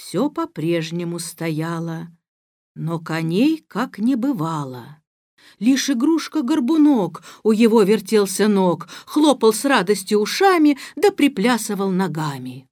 все по-прежнему стояло, но коней как не бывало. Лишь игрушка-горбунок у его вертелся ног, хлопал с радостью ушами да приплясывал ногами.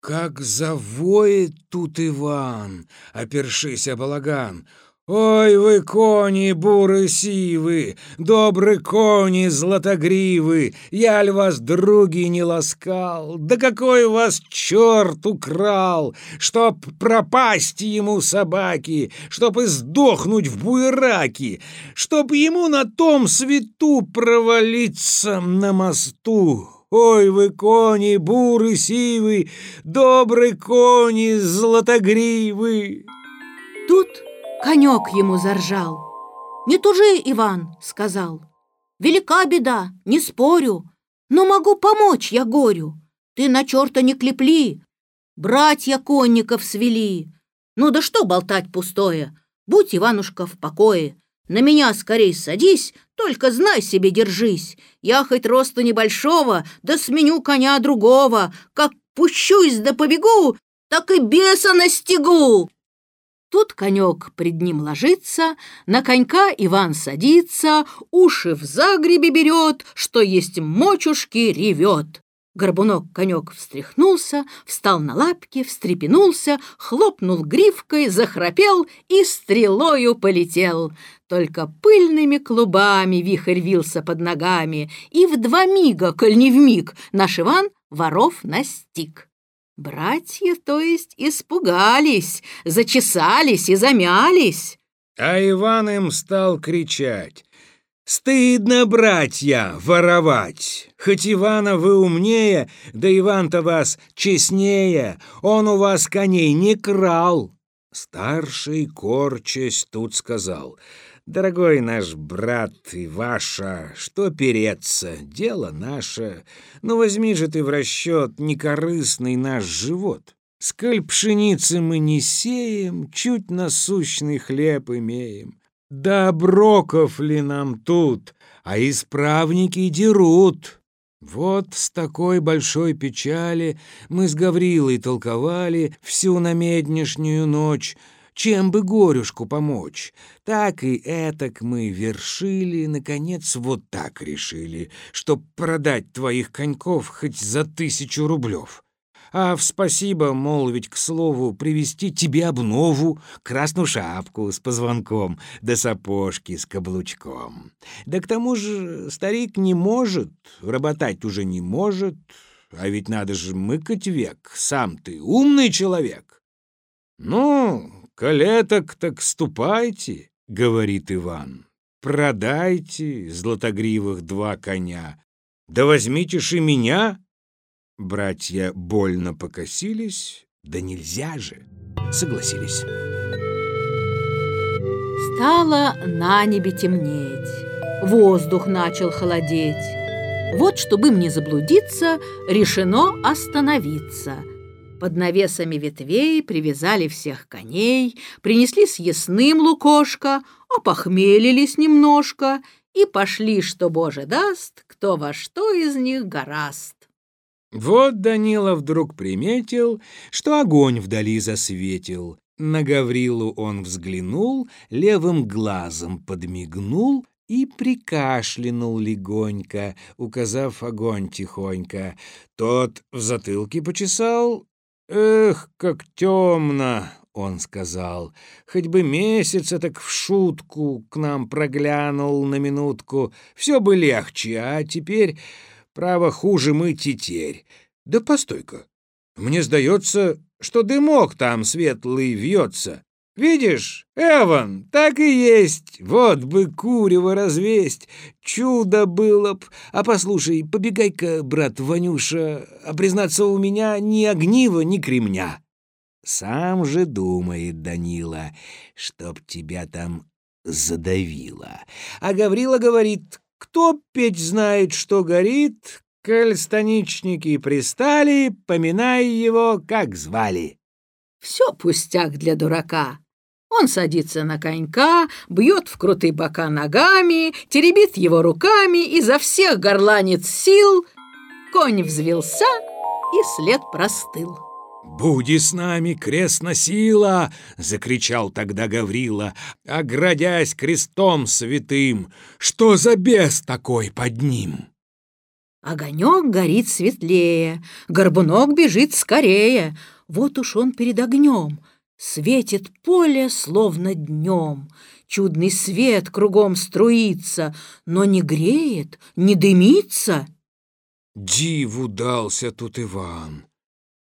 Как завоет тут Иван, опершись о балаган, Ой вы, кони буры-сивы, добры кони златогривы, Я ль вас, други, не ласкал? Да какой вас черт украл, Чтоб пропасть ему собаки, Чтоб издохнуть в буераки, Чтоб ему на том свету провалиться на мосту. Ой вы, кони буры-сивы, Добры кони златогривы! Тут Конек ему заржал. «Не тужи, Иван», — сказал. «Велика беда, не спорю, но могу помочь я горю. Ты на черта не клепли, братья конников свели. Ну да что болтать пустое, будь, Иванушка, в покое. На меня скорей садись, только знай себе держись. Я хоть роста небольшого, да сменю коня другого. Как пущусь да побегу, так и беса настигу. Тут конек пред ним ложится, на конька Иван садится, уши в загребе берет, что есть мочушки ревет. Горбунок конек встряхнулся, встал на лапки, встрепенулся, хлопнул гривкой, захрапел и стрелою полетел. Только пыльными клубами вихрь вился под ногами, и в два мига, коль не в миг, наш Иван воров настиг. Братья, то есть, испугались, зачесались и замялись. А Иван им стал кричать. «Стыдно, братья, воровать! Хоть Ивана вы умнее, да Иван-то вас честнее, он у вас коней не крал!» Старший, корчась, тут сказал — Дорогой наш брат и ваша, что переться, дело наше. Но возьми же ты в расчет некорыстный наш живот. Сколь пшеницы мы не сеем, чуть насущный хлеб имеем. Да оброков ли нам тут, а исправники дерут. Вот с такой большой печали мы с Гаврилой толковали всю намеднешнюю ночь, чем бы горюшку помочь. Так и этак мы вершили, наконец, вот так решили, чтоб продать твоих коньков хоть за тысячу рублев. А в спасибо, молвить к слову, привезти тебе обнову, красную шапку с позвонком, да сапожки с каблучком. Да к тому же старик не может, работать уже не может, а ведь надо же мыкать век, сам ты умный человек. Ну, «Калеток так ступайте», — говорит Иван. «Продайте, златогривых, два коня. Да возьмите ж и меня». Братья больно покосились, да нельзя же, согласились. Стало на небе темнеть, воздух начал холодеть. Вот, чтобы им не заблудиться, решено остановиться — под навесами ветвей привязали всех коней, принесли съестным лукошко, опохмелились немножко и пошли, что Боже даст, кто во что из них гораст. Вот Данила вдруг приметил, что огонь вдали засветил. На Гаврилу он взглянул, левым глазом подмигнул и прикашлянул легонько, указав огонь тихонько. Тот в затылке почесал, «Эх, как темно!» — он сказал. «Хоть бы месяца так в шутку к нам проглянул на минутку, все бы легче, а теперь, право, хуже мы тетерь. Да постой-ка, мне сдается, что дымок там светлый вьется. Видишь, Эван, так и есть. Вот бы курево развесть. Чудо было б. А послушай, побегай-ка, брат Ванюша, а признаться, у меня ни огнива, ни кремня. Сам же думает Данила, чтоб тебя там задавило. А Гаврила говорит, кто петь знает, что горит, коль станичники пристали, поминай его, как звали. Все пустяк для дурака. Он садится на конька, бьет в крутые бока ногами, теребит его руками, изо всех горланит сил. Конь взвелся, и след простыл. «Буди с нами, крестна сила!» — закричал тогда Гаврила, оградясь крестом святым. «Что за бес такой под ним?» Огонек горит светлее, горбунок бежит скорее. Вот уж он перед огнем, светит поле, словно днем. Чудный свет кругом струится, но не греет, не дымится. Диву дался тут Иван.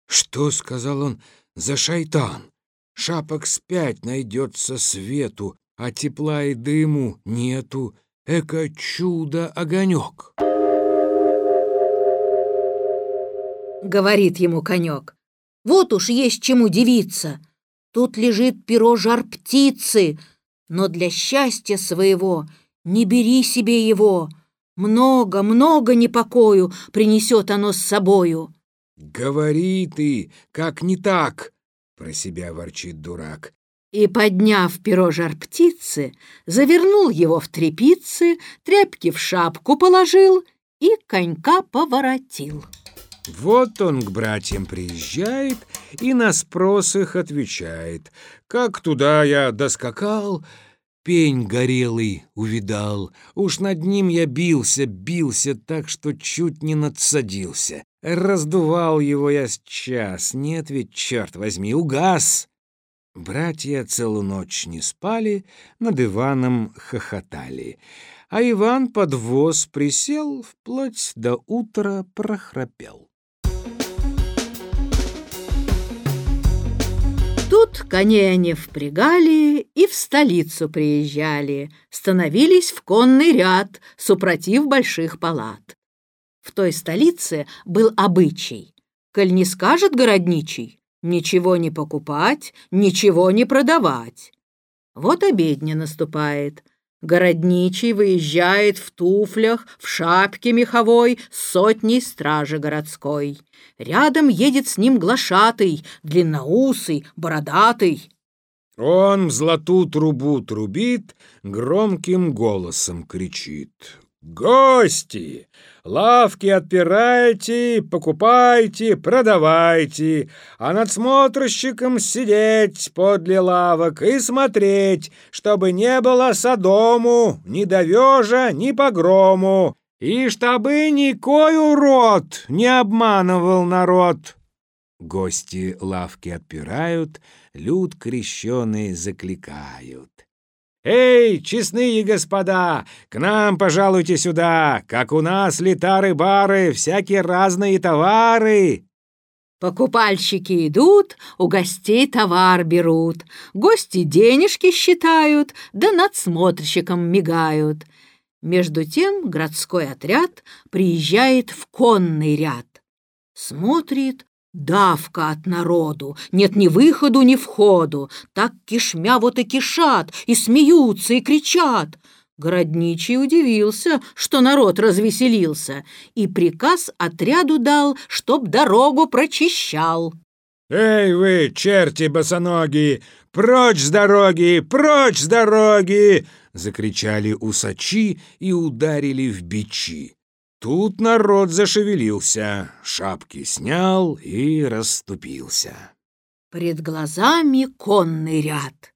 Что, сказал он, за шайтан? Шапок спять найдется свету, а тепла и дыму нету. Эко чудо-огонек. Говорит ему конек. Вот уж есть чему дивиться. Тут лежит перо жар птицы, но для счастья своего не бери себе его. Много, много непокою принесет оно с собою. «Говори ты, как не так!» — про себя ворчит дурак. И, подняв перо жар птицы, завернул его в трепицы, тряпки в шапку положил и конька поворотил. Вот он к братьям приезжает и на спрос их отвечает. Как туда я доскакал, пень горелый увидал. Уж над ним я бился, бился так, что чуть не надсадился. Раздувал его я с час, нет ведь, черт возьми, угас. Братья целую ночь не спали, над Иваном хохотали. А Иван под воз присел, вплоть до утра прохрапел. Тут коней они впрягали и в столицу приезжали, становились в конный ряд, супротив больших палат. В той столице был обычай. Коль не скажет городничий, ничего не покупать, ничего не продавать. Вот обедня наступает. Городничий выезжает в туфлях, в шапке меховой с сотней стражи городской. Рядом едет с ним глашатый, длинноусый, бородатый. Он в золотую трубу трубит, громким голосом кричит. «Гости! Лавки отпирайте, покупайте, продавайте, а надсмотрщиком сидеть подле лавок и смотреть, чтобы не было садому, ни довежа, ни погрому, и чтобы никой урод не обманывал народ». Гости лавки отпирают, люд крещеные закликают. «Эй, честные господа, к нам пожалуйте сюда, как у нас летары-бары, всякие разные товары!» Покупальщики идут, у гостей товар берут, гости денежки считают, да надсмотрщиком мигают. Между тем городской отряд приезжает в конный ряд. Смотрит, Давка от народу, нет ни выходу, ни входу. Так кишмя вот и кишат, и смеются, и кричат. Городничий удивился, что народ развеселился, и приказ отряду дал, чтоб дорогу прочищал. «Эй вы, черти босоногие, прочь с дороги, прочь с дороги!» Закричали усачи и ударили в бичи. Тут народ зашевелился, шапки снял и расступился. Пред глазами конный ряд.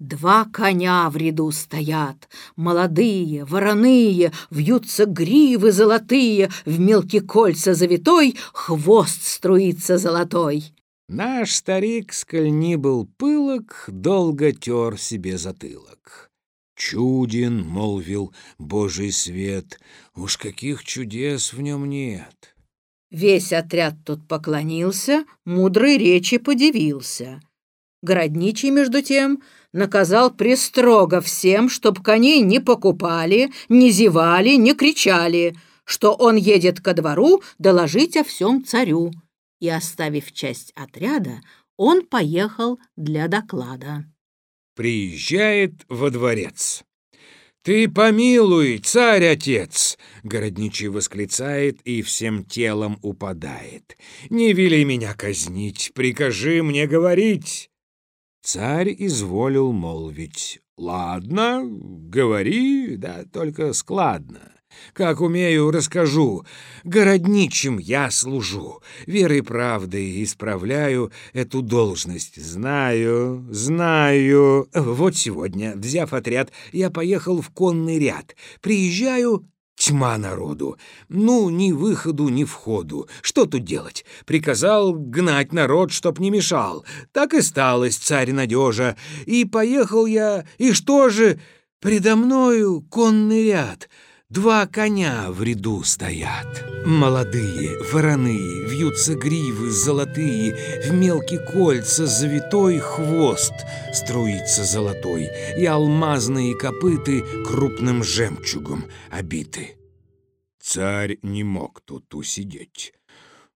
Два коня в ряду стоят, молодые, вороные, вьются гривы золотые, в мелкие кольца завитой хвост струится золотой. Наш старик, сколь ни был пылок, долго тер себе затылок. «Чуден», — молвил Божий свет, — «уж каких чудес в нем нет». Весь отряд тут поклонился, мудрой речи подивился. Городничий, между тем, наказал престрого всем, чтоб коней не покупали, не зевали, не кричали, что он едет ко двору доложить о всем царю. И, оставив часть отряда, он поехал для доклада приезжает во дворец. «Ты помилуй, царь-отец!» — городничий восклицает и всем телом упадает. «Не вели меня казнить, прикажи мне говорить!» Царь изволил молвить. «Ладно, говори, да только складно. Как умею, расскажу. Городничим я служу, верой и правдой исправляю эту должность. Знаю, знаю. Вот сегодня, взяв отряд, я поехал в конный ряд. Приезжаю, Тьма народу. Ну, ни выходу, ни входу. Что тут делать? Приказал гнать народ, чтоб не мешал. Так и сталось, царь надежа. И поехал я, и что же? Предо мною конный ряд. Два коня в ряду стоят. Молодые, вороные, вьются гривы золотые, В мелкие кольца завитой хвост струится золотой, И алмазные копыты крупным жемчугом обиты. Царь не мог тут усидеть.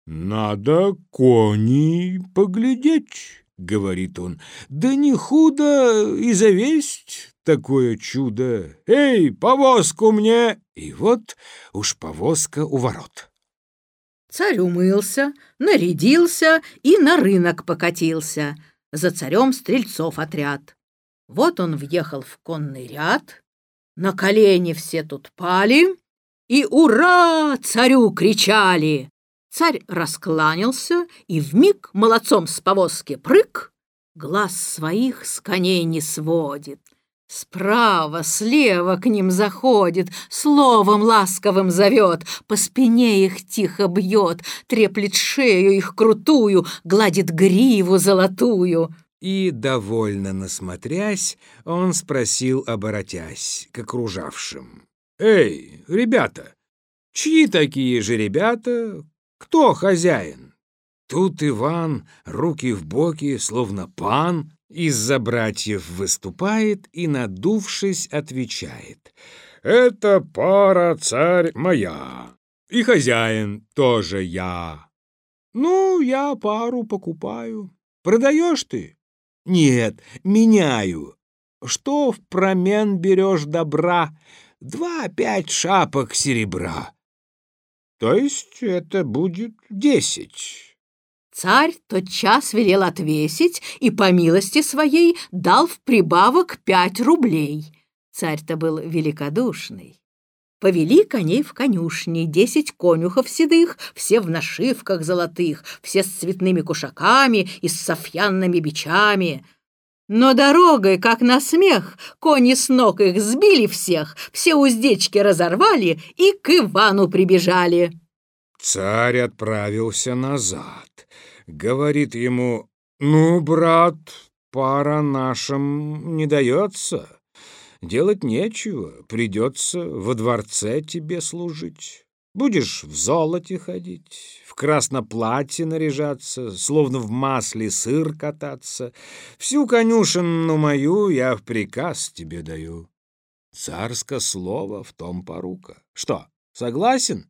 «Надо кони поглядеть», — говорит он, — «да не худо и завесть такое чудо! Эй, повозку мне!» И вот уж повозка у ворот. Царь умылся, нарядился и на рынок покатился. За царем стрельцов отряд. Вот он въехал в конный ряд, на колени все тут пали и «Ура!» царю кричали. Царь раскланялся и вмиг молодцом с повозки прыг, глаз своих с коней не сводит. Справа, слева к ним заходит, словом ласковым зовет, по спине их тихо бьет, треплет шею их крутую, гладит гриву золотую. И, довольно насмотрясь, он спросил, оборотясь к окружавшим. «Эй, ребята, чьи такие же ребята? Кто хозяин?» Тут Иван, руки в боки, словно пан, из-за братьев выступает и, надувшись, отвечает. «Это пара царь моя, и хозяин тоже я. Ну, я пару покупаю. Продаешь ты?» «Нет, меняю. Что в промен берешь добра? Два-пять шапок серебра. То есть это будет десять». Царь тотчас велел отвесить и, по милости своей, дал в прибавок пять рублей. Царь-то был великодушный. Повели коней в конюшни, десять конюхов седых, все в нашивках золотых, все с цветными кушаками и с софьянными бичами. Но дорогой, как на смех, кони с ног их сбили всех, все уздечки разорвали и к Ивану прибежали. Царь отправился назад говорит ему, «Ну, брат, пара нашим не дается. Делать нечего, придется во дворце тебе служить. Будешь в золоте ходить, в красноплатье наряжаться, словно в масле сыр кататься. Всю конюшенну мою я в приказ тебе даю. Царское слово в том порука. Что, согласен?»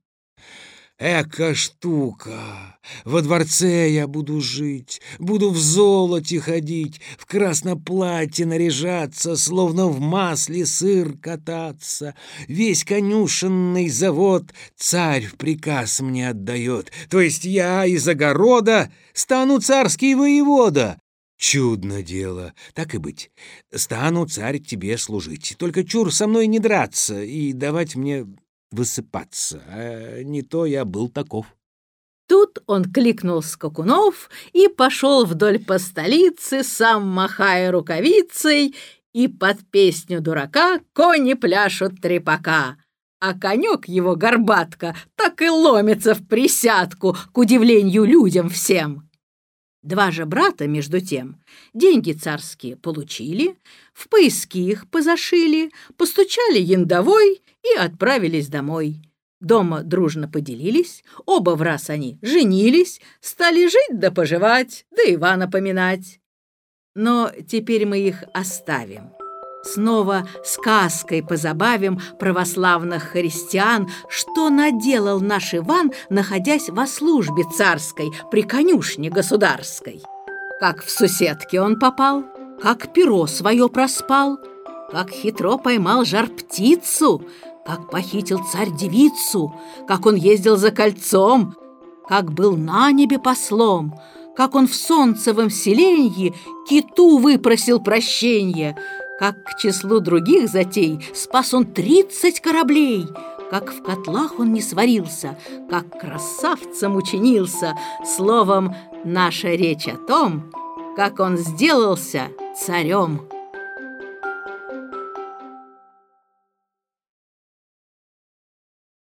Эка штука! Во дворце я буду жить, буду в золоте ходить, в красноплатье наряжаться, словно в масле сыр кататься. Весь конюшенный завод царь в приказ мне отдает, то есть я из огорода стану царский воевода. Чудно дело. Так и быть. Стану царь тебе служить. Только чур со мной не драться и давать мне высыпаться, а не то я был таков. Тут он кликнул скакунов и пошел вдоль по столице, сам махая рукавицей, и под песню дурака кони пляшут трепака. А конек его горбатка так и ломится в присядку, к удивлению людям всем. Два же брата, между тем, деньги царские получили, в поиски их позашили, постучали яндовой и отправились домой. Дома дружно поделились, оба в раз они женились, стали жить да поживать, да Ивана поминать. Но теперь мы их оставим. Снова сказкой позабавим православных христиан, что наделал наш Иван, находясь во службе царской при конюшне государской. Как в суседке он попал, как перо свое проспал, как хитро поймал жар-птицу, как похитил царь девицу, как он ездил за кольцом, как был на небе послом, как он в солнцевом селенье киту выпросил прощения, как к числу других затей спас он тридцать кораблей, как в котлах он не сварился, как красавцем учинился. Словом, наша речь о том, как он сделался царем.